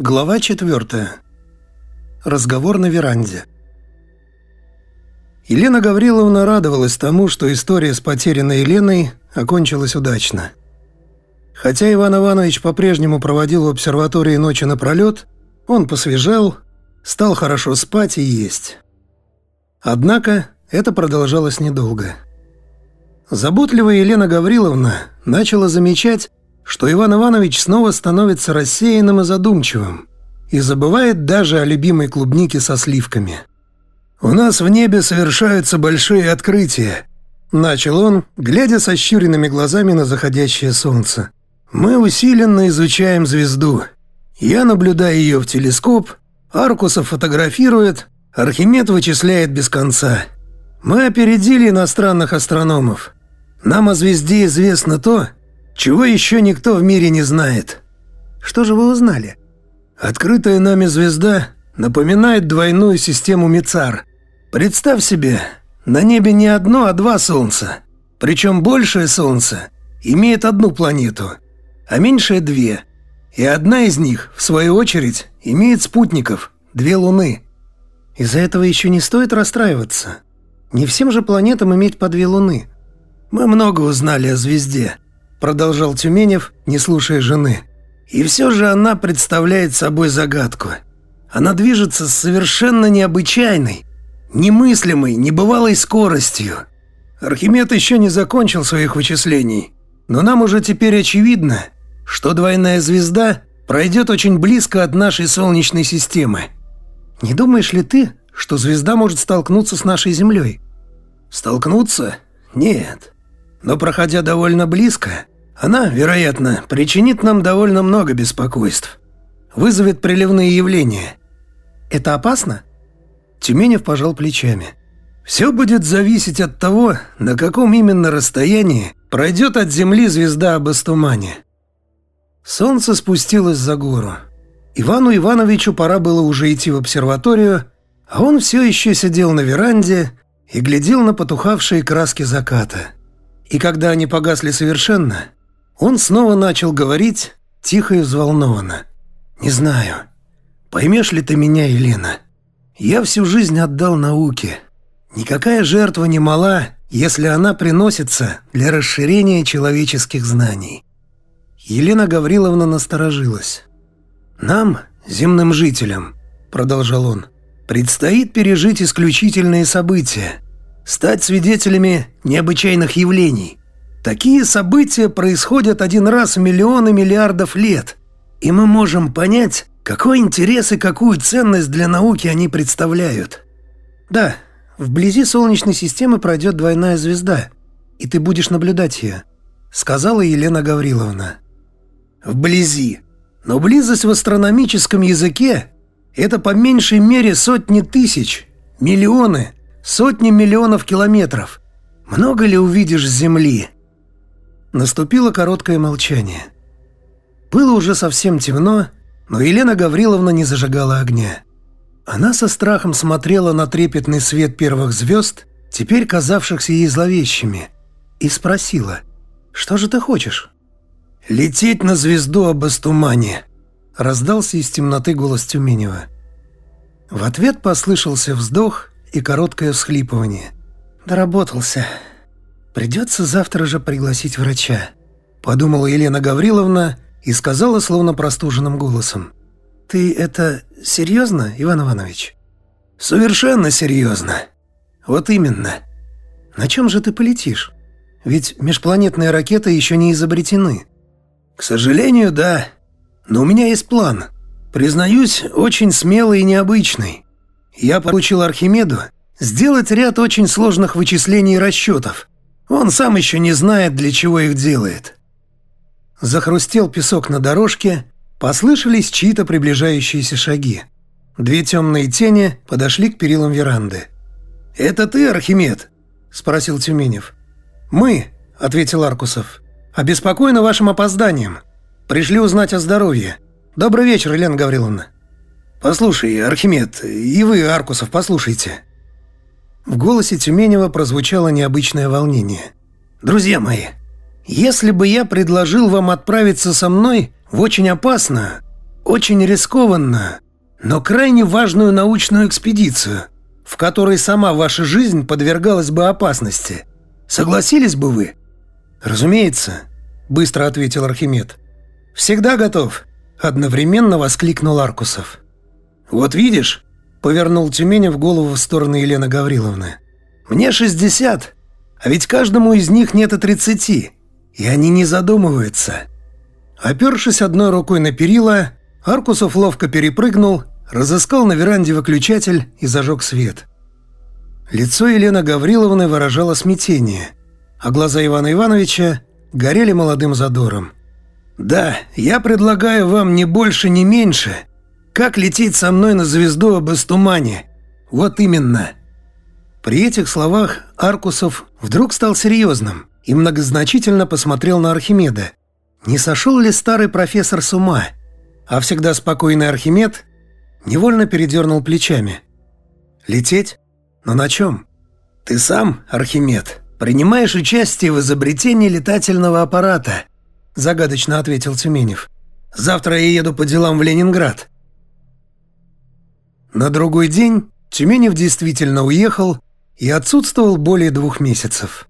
Глава 4. Разговор на веранде. Елена Гавриловна радовалась тому, что история с потерянной Еленой окончилась удачно. Хотя Иван Иванович по-прежнему проводил в обсерватории ночи напролет, он посвежел, стал хорошо спать и есть. Однако это продолжалось недолго. Заботливая Елена Гавриловна начала замечать, что Иван Иванович снова становится рассеянным и задумчивым и забывает даже о любимой клубнике со сливками. «У нас в небе совершаются большие открытия», – начал он, глядя со щуренными глазами на заходящее солнце. «Мы усиленно изучаем звезду. Я наблюдаю ее в телескоп, Аркусов фотографирует, Архимед вычисляет без конца. Мы опередили иностранных астрономов. Нам о звезде известно то, чего еще никто в мире не знает. Что же вы узнали? Открытая нами звезда напоминает двойную систему Мицар. Представь себе, на небе не одно, а два солнца. Причем большее солнце имеет одну планету, а меньшее – две. И одна из них, в свою очередь, имеет спутников – две луны. Из-за этого еще не стоит расстраиваться. Не всем же планетам иметь по две луны. Мы много узнали о звезде – продолжал Тюменев, не слушая жены. «И все же она представляет собой загадку. Она движется с совершенно необычайной, немыслимой, небывалой скоростью. Архимед еще не закончил своих вычислений, но нам уже теперь очевидно, что двойная звезда пройдет очень близко от нашей Солнечной системы. Не думаешь ли ты, что звезда может столкнуться с нашей Землей? Столкнуться? Нет. Но проходя довольно близко, она, вероятно, причинит нам довольно много беспокойств. Вызовет приливные явления. Это опасно? Тюменев пожал плечами. Все будет зависеть от того, на каком именно расстоянии пройдет от Земли звезда об Эстумане. Солнце спустилось за гору. Ивану Ивановичу пора было уже идти в обсерваторию, а он все еще сидел на веранде и глядел на потухавшие краски заката. И когда они погасли совершенно, он снова начал говорить, тихо и взволнованно. «Не знаю, поймешь ли ты меня, Елена? Я всю жизнь отдал науке. Никакая жертва не мала, если она приносится для расширения человеческих знаний». Елена Гавриловна насторожилась. «Нам, земным жителям, — продолжал он, — предстоит пережить исключительные события, стать свидетелями необычайных явлений — Такие события происходят один раз в миллионы миллиардов лет, и мы можем понять, какой интерес и какую ценность для науки они представляют. Да, вблизи Солнечной системы пройдет двойная звезда, и ты будешь наблюдать ее, сказала Елена Гавриловна. Вблизи. Но близость в астрономическом языке – это по меньшей мере сотни тысяч, миллионы, сотни миллионов километров. Много ли увидишь с Земли? Наступило короткое молчание. Было уже совсем темно, но Елена Гавриловна не зажигала огня. Она со страхом смотрела на трепетный свет первых звезд, теперь казавшихся ей зловещими, и спросила, «Что же ты хочешь?» «Лететь на звезду об Астумане», — раздался из темноты голос Тюменева. В ответ послышался вздох и короткое всхлипывание. «Доработался», Придется завтра же пригласить врача», – подумала Елена Гавриловна и сказала словно простуженным голосом. «Ты это серьезно, Иван Иванович?» «Совершенно серьезно. Вот именно. На чем же ты полетишь? Ведь межпланетные ракеты еще не изобретены». «К сожалению, да. Но у меня есть план. Признаюсь, очень смелый и необычный. Я поручил Архимеду сделать ряд очень сложных вычислений и расчетов – он сам еще не знает, для чего их делает. Захрустел песок на дорожке, послышались чьи-то приближающиеся шаги. Две темные тени подошли к перилам веранды. «Это ты, Архимед?» – спросил Тюменев. «Мы», – ответил Аркусов. «Обеспокоены вашим опозданием. Пришли узнать о здоровье. Добрый вечер, Елена Гавриловна». «Послушай, Архимед, и вы, Аркусов, послушайте. В голосе Тюменева прозвучало необычное волнение. «Друзья мои, если бы я предложил вам отправиться со мной в очень опасную, очень рискованно, но крайне важную научную экспедицию, в которой сама ваша жизнь подвергалась бы опасности. Согласились бы вы?» «Разумеется», — быстро ответил Архимед. «Всегда готов», — одновременно воскликнул Аркусов. «Вот видишь», — повернул Тюменев голову в сторону Елены Гавриловны. «Мне 60, а ведь каждому из них нет и 30, и они не задумываются». Опершись одной рукой на перила, Аркусов ловко перепрыгнул, разыскал на веранде выключатель и зажег свет. Лицо Елены Гавриловны выражало смятение, а глаза Ивана Ивановича горели молодым задором. «Да, я предлагаю вам не больше, не меньше. Как лететь со мной на звезду об Эстумане? Вот именно». При этих словах Аркусов вдруг стал серьезным и многозначительно посмотрел на Архимеда – не сошел ли старый профессор с ума? А всегда спокойный Архимед невольно передернул плечами. Лететь? Но на чем? Ты сам, Архимед, принимаешь участие в изобретении летательного аппарата, загадочно ответил Тюменев. Завтра я еду по делам в Ленинград. На другой день Тюменев действительно уехал и отсутствовал более двух месяцев.